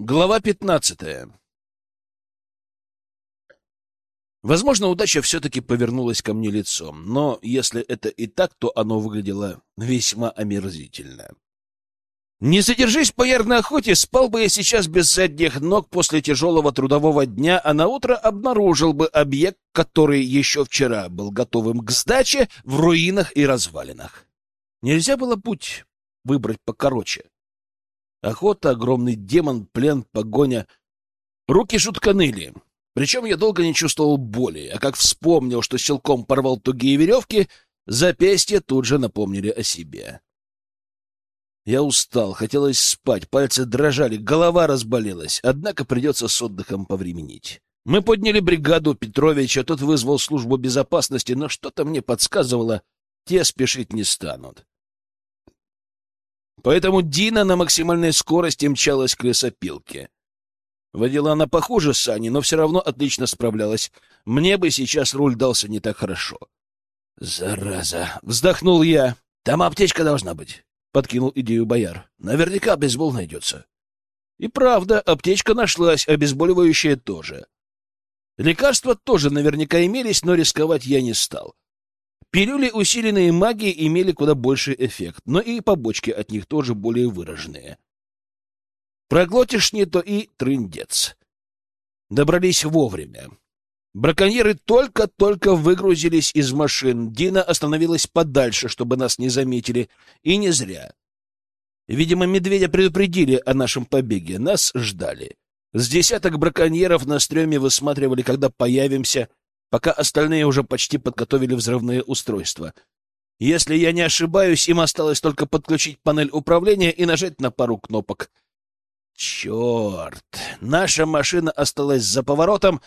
Глава пятнадцатая. Возможно, удача все-таки повернулась ко мне лицом, но если это и так, то оно выглядело весьма омерзительно. Не задержись бояр на охоте, спал бы я сейчас без задних ног после тяжелого трудового дня, а на утро обнаружил бы объект, который еще вчера был готовым к сдаче в руинах и развалинах. Нельзя было путь выбрать покороче. Охота, огромный демон, плен, погоня. Руки жутко ныли. Причем я долго не чувствовал боли, а как вспомнил, что силком порвал тугие веревки, запястья тут же напомнили о себе. Я устал, хотелось спать, пальцы дрожали, голова разболелась, однако придется с отдыхом повременить. Мы подняли бригаду Петровича, тот вызвал службу безопасности, но что-то мне подсказывало, те спешить не станут. Поэтому Дина на максимальной скорости мчалась к лесопилке. Водила она похуже Сани, но все равно отлично справлялась. Мне бы сейчас руль дался не так хорошо. «Зараза!» — вздохнул я. «Там аптечка должна быть», — подкинул идею бояр. «Наверняка бейсбол найдется». И правда, аптечка нашлась, обезболивающее тоже. Лекарства тоже наверняка имелись, но рисковать я не стал. Пилюли, усиленные магией, имели куда больший эффект, но и побочки от них тоже более выраженные. Проглотишь не то и трындец. Добрались вовремя. Браконьеры только-только выгрузились из машин. Дина остановилась подальше, чтобы нас не заметили. И не зря. Видимо, медведя предупредили о нашем побеге. Нас ждали. С десяток браконьеров на стреме высматривали, когда появимся, пока остальные уже почти подготовили взрывные устройства. Если я не ошибаюсь, им осталось только подключить панель управления и нажать на пару кнопок. Черт! Наша машина осталась за поворотом,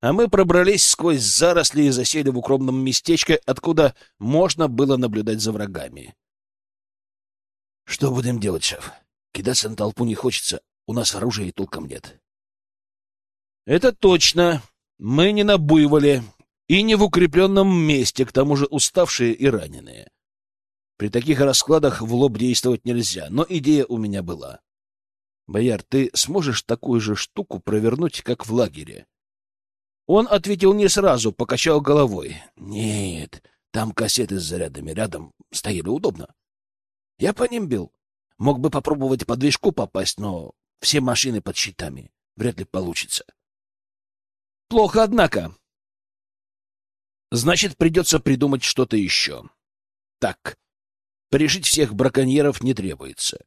а мы пробрались сквозь заросли и засели в укромном местечке, откуда можно было наблюдать за врагами. — Что будем делать, шеф? Кидаться на толпу не хочется, у нас оружия и толком нет. — Это точно. Мы не на буйволе и не в укрепленном месте, к тому же уставшие и раненые. При таких раскладах в лоб действовать нельзя, но идея у меня была. «Бояр, ты сможешь такую же штуку провернуть, как в лагере?» Он ответил не сразу, покачал головой. «Нет, там кассеты с зарядами рядом стояли удобно. Я по ним бил. Мог бы попробовать по движку попасть, но все машины под щитами. Вряд ли получится. Плохо, однако. Значит, придется придумать что-то еще. Так, порешить всех браконьеров не требуется.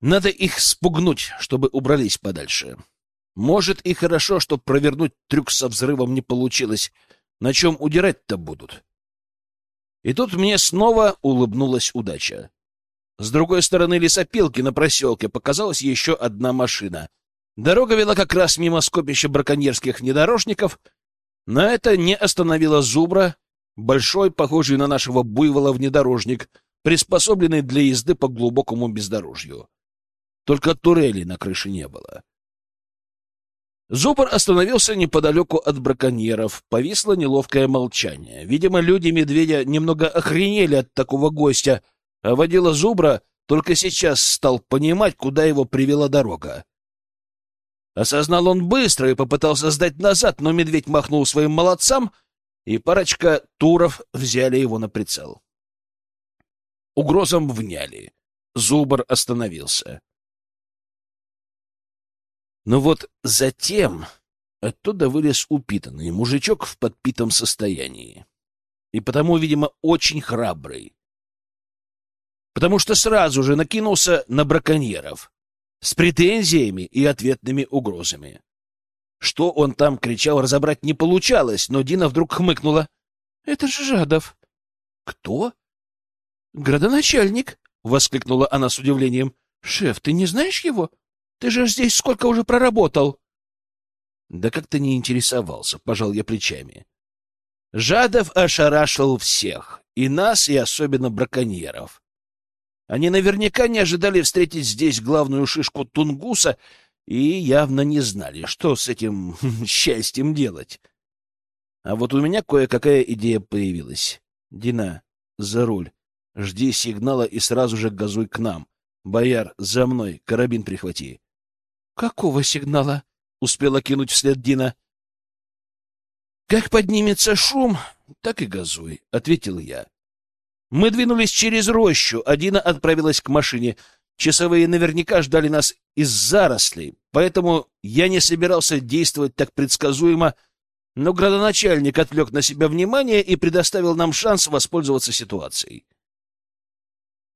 Надо их спугнуть, чтобы убрались подальше. Может, и хорошо, что провернуть трюк со взрывом не получилось. На чем удирать-то будут? И тут мне снова улыбнулась удача. С другой стороны лесопилки на проселке показалась еще одна машина. Дорога вела как раз мимо скопища браконьерских внедорожников, но это не остановило зубра, большой, похожий на нашего буйвола внедорожник, приспособленный для езды по глубокому бездорожью. Только турели на крыше не было. Зубр остановился неподалеку от браконьеров. Повисло неловкое молчание. Видимо, люди медведя немного охренели от такого гостя, а водила Зубра только сейчас стал понимать, куда его привела дорога. Осознал он быстро и попытался сдать назад, но медведь махнул своим молодцам, и парочка туров взяли его на прицел. Угрозам вняли. Зубр остановился. Но вот затем оттуда вылез упитанный мужичок в подпитом состоянии. И потому, видимо, очень храбрый. Потому что сразу же накинулся на браконьеров с претензиями и ответными угрозами. Что он там кричал, разобрать не получалось, но Дина вдруг хмыкнула. — Это же Жадов. — Кто? — Градоначальник, — воскликнула она с удивлением. — Шеф, ты не знаешь его? Ты же здесь сколько уже проработал? — Да как-то не интересовался, — пожал я плечами. Жадов ошарашил всех, и нас, и особенно браконьеров. Они наверняка не ожидали встретить здесь главную шишку Тунгуса и явно не знали, что с этим счастьем делать. А вот у меня кое-какая идея появилась. Дина, за руль. Жди сигнала и сразу же газуй к нам. Бояр, за мной, карабин прихвати. Какого сигнала? Успела кинуть вслед Дина. Как поднимется шум, так и газуй, ответил я. Мы двинулись через рощу, а Дина отправилась к машине. Часовые наверняка ждали нас из зарослей, поэтому я не собирался действовать так предсказуемо, но градоначальник отвлек на себя внимание и предоставил нам шанс воспользоваться ситуацией.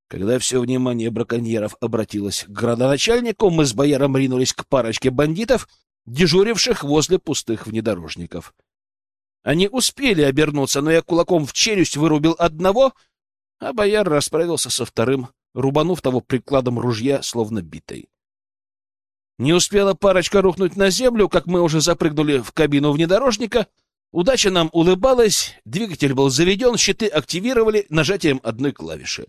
Когда все внимание браконьеров обратилось к градоначальнику, мы с бояром ринулись к парочке бандитов, дежуривших возле пустых внедорожников. Они успели обернуться, но я кулаком в челюсть вырубил одного, а бояр расправился со вторым, рубанув того прикладом ружья, словно битой. Не успела парочка рухнуть на землю, как мы уже запрыгнули в кабину внедорожника. Удача нам улыбалась, двигатель был заведен, щиты активировали нажатием одной клавиши.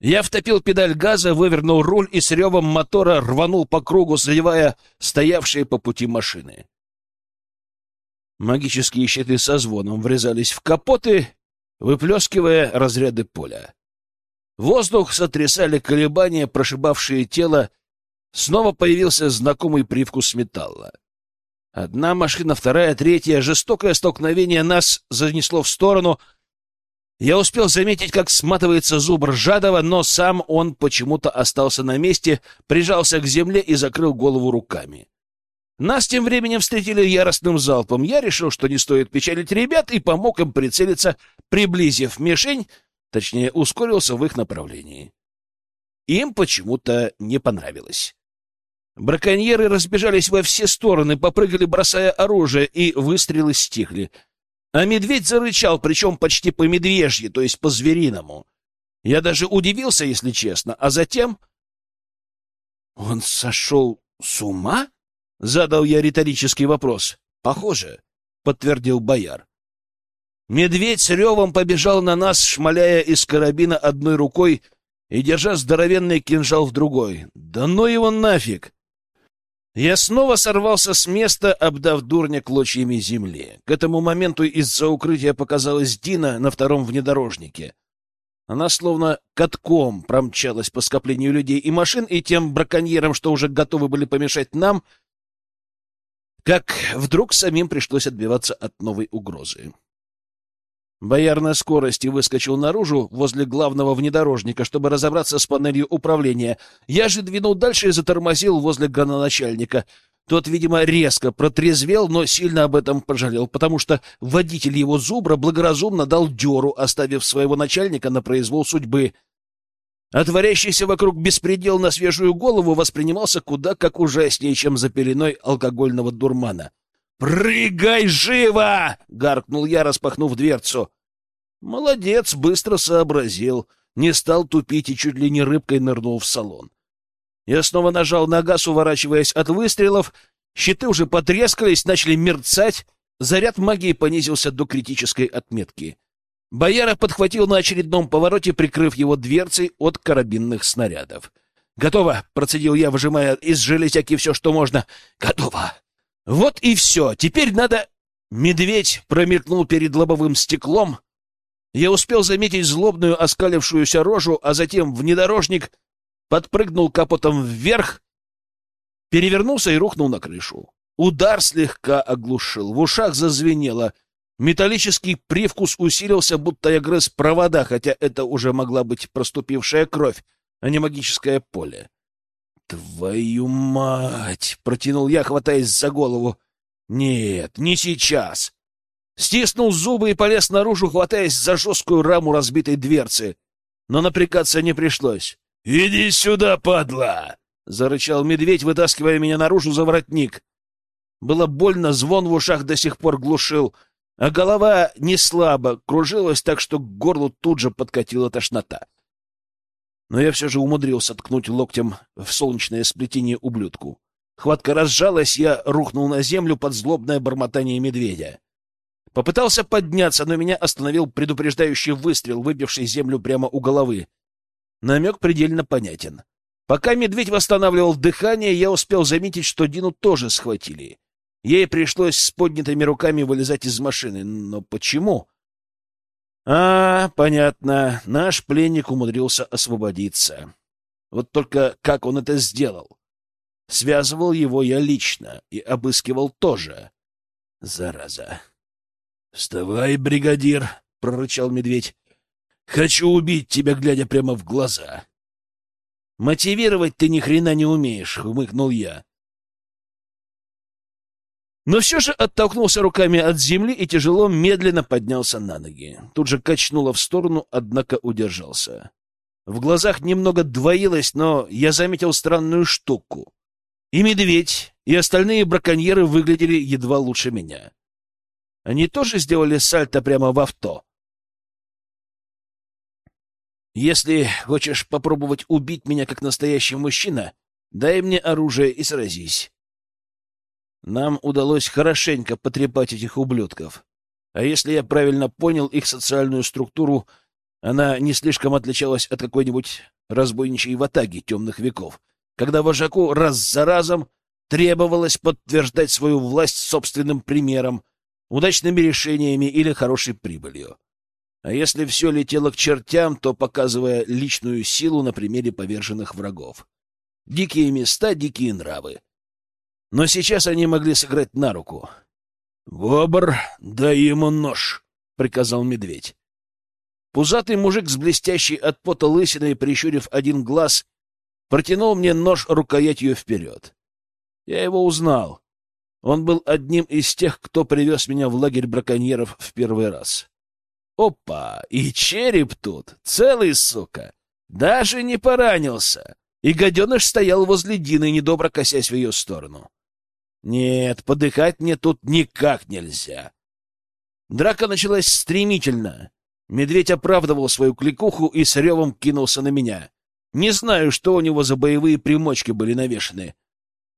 Я втопил педаль газа, вывернул руль и с ревом мотора рванул по кругу, заливая стоявшие по пути машины. Магические щиты со звоном врезались в капоты, выплескивая разряды поля. Воздух сотрясали колебания, прошибавшие тело. Снова появился знакомый привкус металла. Одна машина, вторая, третья. Жестокое столкновение нас занесло в сторону — я успел заметить, как сматывается зубр Жадова, но сам он почему-то остался на месте, прижался к земле и закрыл голову руками. Нас тем временем встретили яростным залпом. Я решил, что не стоит печалить ребят, и помог им прицелиться, приблизив мишень, точнее, ускорился в их направлении. Им почему-то не понравилось. Браконьеры разбежались во все стороны, попрыгали, бросая оружие, и выстрелы стихли — а медведь зарычал, причем почти по-медвежьи, то есть по-звериному. Я даже удивился, если честно, а затем... — Он сошел с ума? — задал я риторический вопрос. — Похоже, — подтвердил бояр. Медведь с ревом побежал на нас, шмаляя из карабина одной рукой и держа здоровенный кинжал в другой. Да ну его нафиг! Я снова сорвался с места, обдав дурня клочьями земли. К этому моменту из-за укрытия показалась Дина на втором внедорожнике. Она словно катком промчалась по скоплению людей и машин, и тем браконьерам, что уже готовы были помешать нам, как вдруг самим пришлось отбиваться от новой угрозы. Бояр на скорости выскочил наружу возле главного внедорожника, чтобы разобраться с панелью управления. Я же двинул дальше и затормозил возле граноначальника. Тот, видимо, резко протрезвел, но сильно об этом пожалел, потому что водитель его зубра благоразумно дал дёру, оставив своего начальника на произвол судьбы. А творящийся вокруг беспредел на свежую голову воспринимался куда как ужаснее, чем за пеленой алкогольного дурмана. «Прыгай живо!» — гаркнул я, распахнув дверцу. Молодец, быстро сообразил, не стал тупить и чуть ли не рыбкой нырнул в салон. Я снова нажал на газ, уворачиваясь от выстрелов. Щиты уже потрескались, начали мерцать. Заряд магии понизился до критической отметки. Бояра подхватил на очередном повороте, прикрыв его дверцей от карабинных снарядов. «Готово!» — процедил я, выжимая из железяки все, что можно. «Готово!» «Вот и все! Теперь надо...» Медведь промелькнул перед лобовым стеклом, я успел заметить злобную оскалившуюся рожу, а затем внедорожник подпрыгнул капотом вверх, перевернулся и рухнул на крышу. Удар слегка оглушил, в ушах зазвенело. Металлический привкус усилился, будто я грыз провода, хотя это уже могла быть проступившая кровь, а не магическое поле. «Твою мать!» — протянул я, хватаясь за голову. «Нет, не сейчас!» Стиснул зубы и полез наружу, хватаясь за жесткую раму разбитой дверцы. Но напрягаться не пришлось. «Иди сюда, падла!» — зарычал медведь, вытаскивая меня наружу за воротник. Было больно, звон в ушах до сих пор глушил, а голова не слабо кружилась так, что к горлу тут же подкатила тошнота. Но я все же умудрился ткнуть локтем в солнечное сплетение ублюдку. Хватка разжалась, я рухнул на землю под злобное бормотание медведя. Попытался подняться, но меня остановил предупреждающий выстрел, выбивший землю прямо у головы. Намек предельно понятен. Пока медведь восстанавливал дыхание, я успел заметить, что Дину тоже схватили. Ей пришлось с поднятыми руками вылезать из машины. Но почему? А, понятно. Наш пленник умудрился освободиться. Вот только как он это сделал? Связывал его я лично и обыскивал тоже. Зараза. — Вставай, бригадир, — прорычал медведь. — Хочу убить тебя, глядя прямо в глаза. — Мотивировать ты ни хрена не умеешь, — хмыкнул я. Но все же оттолкнулся руками от земли и тяжело, медленно поднялся на ноги. Тут же качнуло в сторону, однако удержался. В глазах немного двоилось, но я заметил странную штуку. И медведь, и остальные браконьеры выглядели едва лучше меня. Они тоже сделали сальто прямо в авто. Если хочешь попробовать убить меня как настоящий мужчина, дай мне оружие и сразись. Нам удалось хорошенько потрепать этих ублюдков. А если я правильно понял их социальную структуру, она не слишком отличалась от какой-нибудь разбойничьей ватаги темных веков — когда вожаку раз за разом требовалось подтверждать свою власть собственным примером, удачными решениями или хорошей прибылью. А если все летело к чертям, то показывая личную силу на примере поверженных врагов. Дикие места, дикие нравы. Но сейчас они могли сыграть на руку. — Бобр, дай ему нож, — приказал медведь. Пузатый мужик с блестящей от пота лысиной, прищурив один глаз, протянул мне нож рукоятью вперед. Я его узнал. Он был одним из тех, кто привез меня в лагерь браконьеров в первый раз. Опа! И череп тут! Целый, сука! Даже не поранился! И гаденыш стоял возле Дины, недобро косясь в ее сторону. Нет, подыхать мне тут никак нельзя. Драка началась стремительно. Медведь оправдывал свою кликуху и с ревом кинулся на меня. Не знаю, что у него за боевые примочки были навешаны.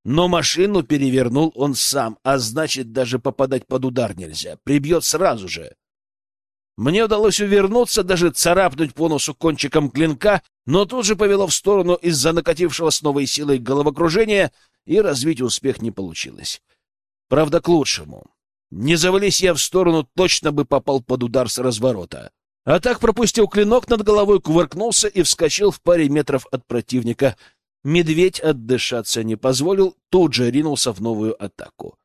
Но машину перевернул он сам, а значит, даже попадать под удар нельзя. Прибьет сразу же. Мне удалось увернуться, даже царапнуть по носу кончиком клинка, но тут же повело в сторону из-за накатившего с новой силой головокружения, и развить успех не получилось. Правда, к лучшему. Не завались я в сторону, точно бы попал под удар с разворота. А так пропустил клинок над головой, кувыркнулся и вскочил в паре метров от противника. Медведь отдышаться не позволил, тут же ринулся в новую атаку.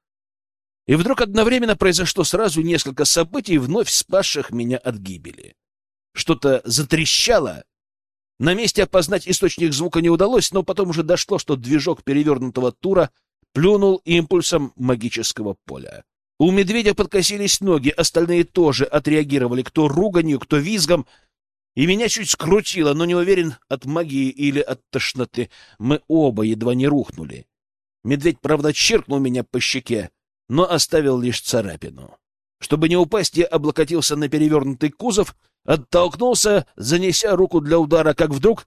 И вдруг одновременно произошло сразу несколько событий, вновь спасших меня от гибели. Что-то затрещало. На месте опознать источник звука не удалось, но потом уже дошло, что движок перевернутого тура плюнул импульсом магического поля. У медведя подкосились ноги, остальные тоже отреагировали, кто руганью, кто визгом. И меня чуть скрутило, но не уверен, от магии или от тошноты. Мы оба едва не рухнули. Медведь, правда, черкнул меня по щеке, но оставил лишь царапину. Чтобы не упасть, я облокотился на перевернутый кузов, оттолкнулся, занеся руку для удара, как вдруг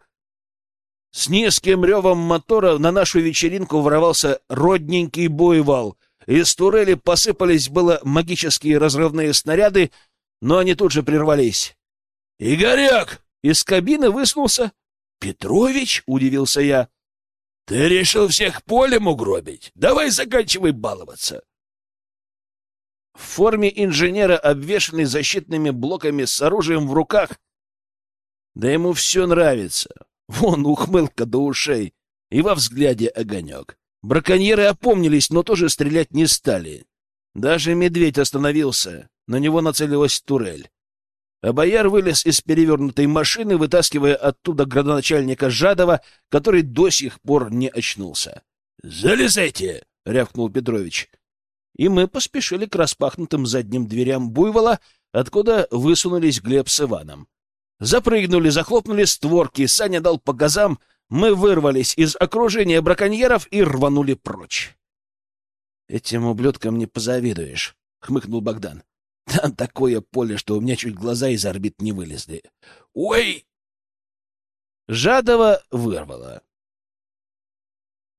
с низким ревом мотора на нашу вечеринку ворвался родненький бойвал — из турели посыпались было магические разрывные снаряды, но они тут же прервались. «Игорек!» Из кабины высунулся. «Петрович?» — удивился я. «Ты решил всех полем угробить? Давай заканчивай баловаться!» В форме инженера, обвешанный защитными блоками с оружием в руках. Да ему все нравится. Вон ухмылка до ушей и во взгляде огонек. Браконьеры опомнились, но тоже стрелять не стали. Даже медведь остановился, на него нацелилась турель. А бояр вылез из перевернутой машины, вытаскивая оттуда градоначальника Жадова, который до сих пор не очнулся. «Залезайте!» — рявкнул Петрович. И мы поспешили к распахнутым задним дверям буйвола, откуда высунулись Глеб с Иваном. Запрыгнули, захлопнули створки, Саня дал по газам — мы вырвались из окружения браконьеров и рванули прочь. «Этим ублюдкам не позавидуешь», — хмыкнул Богдан. «Там такое поле, что у меня чуть глаза из орбит не вылезли. Ой!» Жадова вырвало.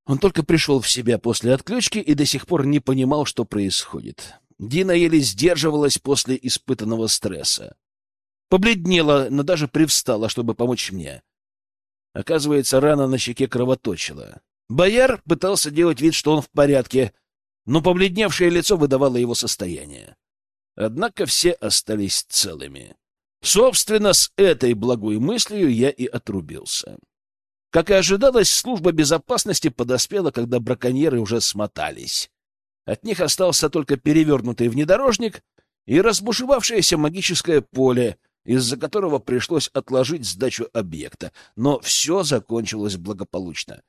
Он только пришел в себя после отключки и до сих пор не понимал, что происходит. Дина еле сдерживалась после испытанного стресса. Побледнела, но даже привстала, чтобы помочь мне. Оказывается, рана на щеке кровоточила. Бояр пытался делать вид, что он в порядке, но побледневшее лицо выдавало его состояние. Однако все остались целыми. Собственно, с этой благой мыслью я и отрубился. Как и ожидалось, служба безопасности подоспела, когда браконьеры уже смотались. От них остался только перевернутый внедорожник и разбушевавшееся магическое поле, из-за которого пришлось отложить сдачу объекта. Но все закончилось благополучно.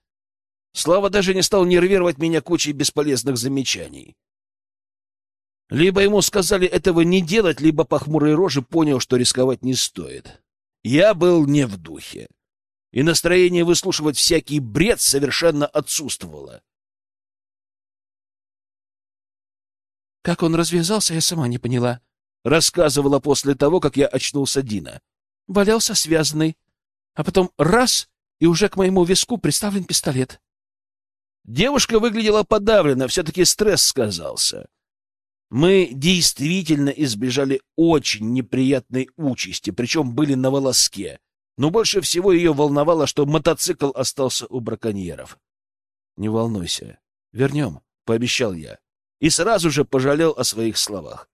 Слава даже не стал нервировать меня кучей бесполезных замечаний. Либо ему сказали этого не делать, либо по хмурой роже понял, что рисковать не стоит. Я был не в духе, и настроение выслушивать всякий бред совершенно отсутствовало. Как он развязался, я сама не поняла. Рассказывала после того, как я очнулся Дина. Валялся связанный, а потом раз — и уже к моему виску приставлен пистолет. Девушка выглядела подавленно, все-таки стресс сказался. Мы действительно избежали очень неприятной участи, причем были на волоске. Но больше всего ее волновало, что мотоцикл остался у браконьеров. — Не волнуйся. Вернем, — пообещал я и сразу же пожалел о своих словах.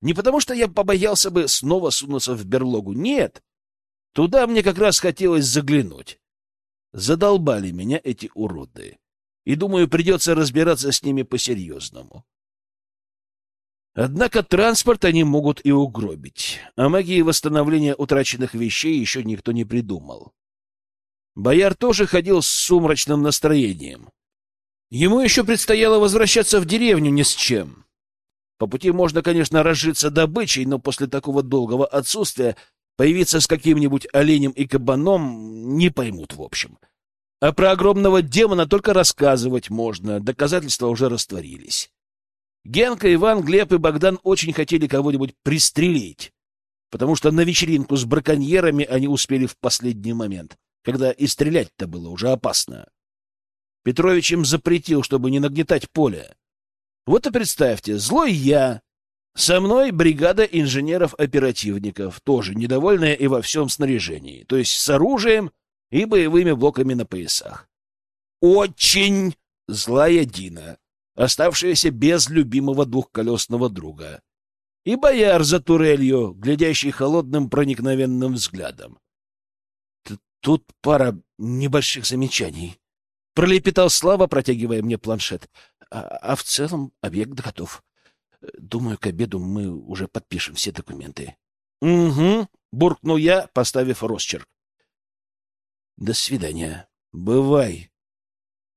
Не потому, что я побоялся бы снова сунуться в берлогу. Нет. Туда мне как раз хотелось заглянуть. Задолбали меня эти уроды. И, думаю, придется разбираться с ними по-серьезному. Однако транспорт они могут и угробить. А магии восстановления утраченных вещей еще никто не придумал. Бояр тоже ходил с сумрачным настроением. Ему еще предстояло возвращаться в деревню ни с чем. По пути можно, конечно, разжиться добычей, но после такого долгого отсутствия появиться с каким-нибудь оленем и кабаном не поймут в общем. А про огромного демона только рассказывать можно, доказательства уже растворились. Генка, Иван, Глеб и Богдан очень хотели кого-нибудь пристрелить, потому что на вечеринку с браконьерами они успели в последний момент, когда и стрелять-то было уже опасно. Петрович им запретил, чтобы не нагнетать поле. Вот и представьте, злой я, со мной бригада инженеров-оперативников, тоже недовольная и во всем снаряжении, то есть с оружием и боевыми блоками на поясах. Очень злая Дина, оставшаяся без любимого двухколесного друга. И бояр за турелью, глядящий холодным проникновенным взглядом. Тут пара небольших замечаний. Пролепетал Слава, протягивая мне планшет. А, а в целом объект готов. Думаю, к обеду мы уже подпишем все документы. — Угу, — буркнул я, поставив росчерк. — До свидания. Бывай.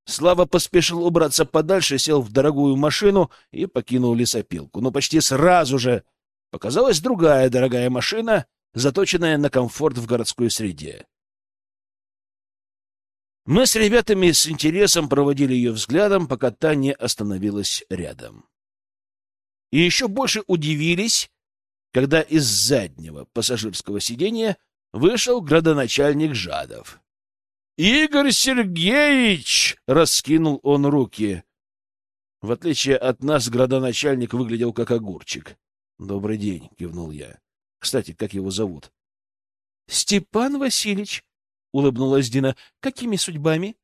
Слава поспешил убраться подальше, сел в дорогую машину и покинул лесопилку. Но почти сразу же показалась другая дорогая машина, заточенная на комфорт в городской среде. Мы с ребятами с интересом проводили ее взглядом, пока та не остановилась рядом. И еще больше удивились, когда из заднего пассажирского сиденья вышел градоначальник Жадов. «Игорь Сергеевич!» — раскинул он руки. В отличие от нас, градоначальник выглядел как огурчик. «Добрый день», — кивнул я. «Кстати, как его зовут?» «Степан Васильевич», — улыбнулась Дина. — Какими судьбами?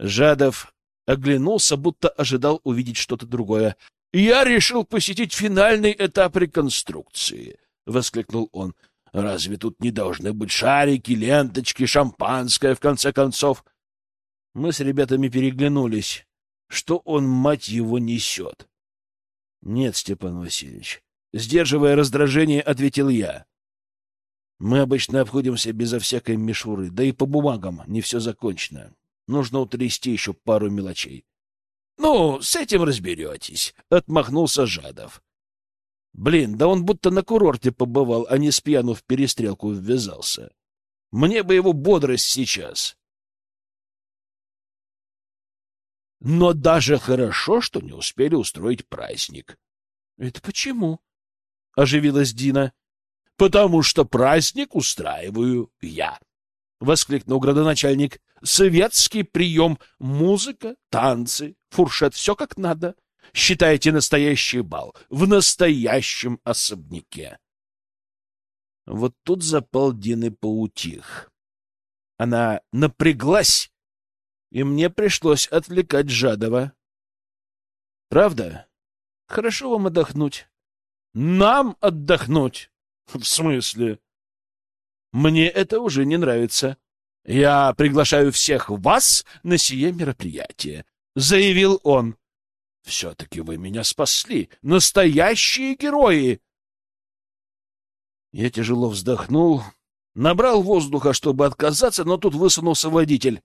Жадов оглянулся, будто ожидал увидеть что-то другое. — Я решил посетить финальный этап реконструкции, — воскликнул он. — Разве тут не должны быть шарики, ленточки, шампанское, в конце концов? Мы с ребятами переглянулись. Что он, мать его, несет? — Нет, Степан Васильевич. Сдерживая раздражение, ответил я. Мы обычно обходимся безо всякой мишуры, да и по бумагам не все закончено. Нужно утрясти еще пару мелочей. — Ну, с этим разберетесь, — отмахнулся Жадов. Блин, да он будто на курорте побывал, а не с пьяну в перестрелку ввязался. Мне бы его бодрость сейчас. Но даже хорошо, что не успели устроить праздник. — Это почему? — оживилась Дина потому что праздник устраиваю я. — воскликнул градоначальник. — Советский прием, музыка, танцы, фуршет, все как надо. Считайте настоящий бал в настоящем особняке. Вот тут запал Дины поутих. Она напряглась, и мне пришлось отвлекать Жадова. — Правда? Хорошо вам отдохнуть. — Нам отдохнуть! — В смысле? — Мне это уже не нравится. Я приглашаю всех вас на сие мероприятие, заявил он. Все-таки вы меня спасли, настоящие герои. Я тяжело вздохнул, набрал воздуха, чтобы отказаться, но тут высунулся водитель.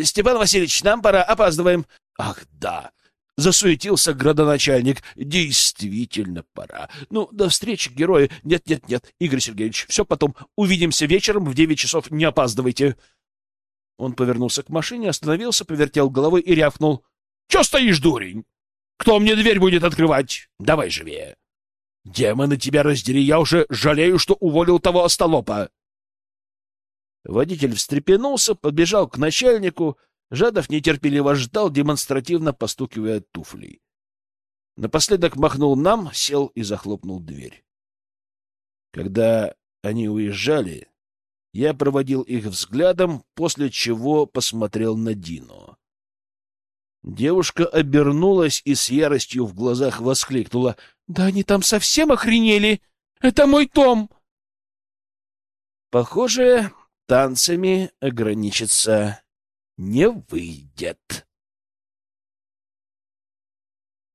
Степан Васильевич, нам пора, опаздываем. Ах, да. Засуетился градоначальник. Действительно пора. Ну, до встречи, герои. Нет-нет-нет, Игорь Сергеевич, все потом. Увидимся вечером в девять часов. Не опаздывайте. Он повернулся к машине, остановился, повертел головой и рявкнул. — Че стоишь, дурень? Кто мне дверь будет открывать? Давай живее. Демоны тебя раздери, я уже жалею, что уволил того остолопа. Водитель встрепенулся, подбежал к начальнику, Жадов нетерпеливо ждал, демонстративно постукивая туфлей. Напоследок махнул нам, сел и захлопнул дверь. Когда они уезжали, я проводил их взглядом, после чего посмотрел на Дину. Девушка обернулась и с яростью в глазах воскликнула. — Да они там совсем охренели! Это мой Том! Похоже, танцами ограничиться не выйдет.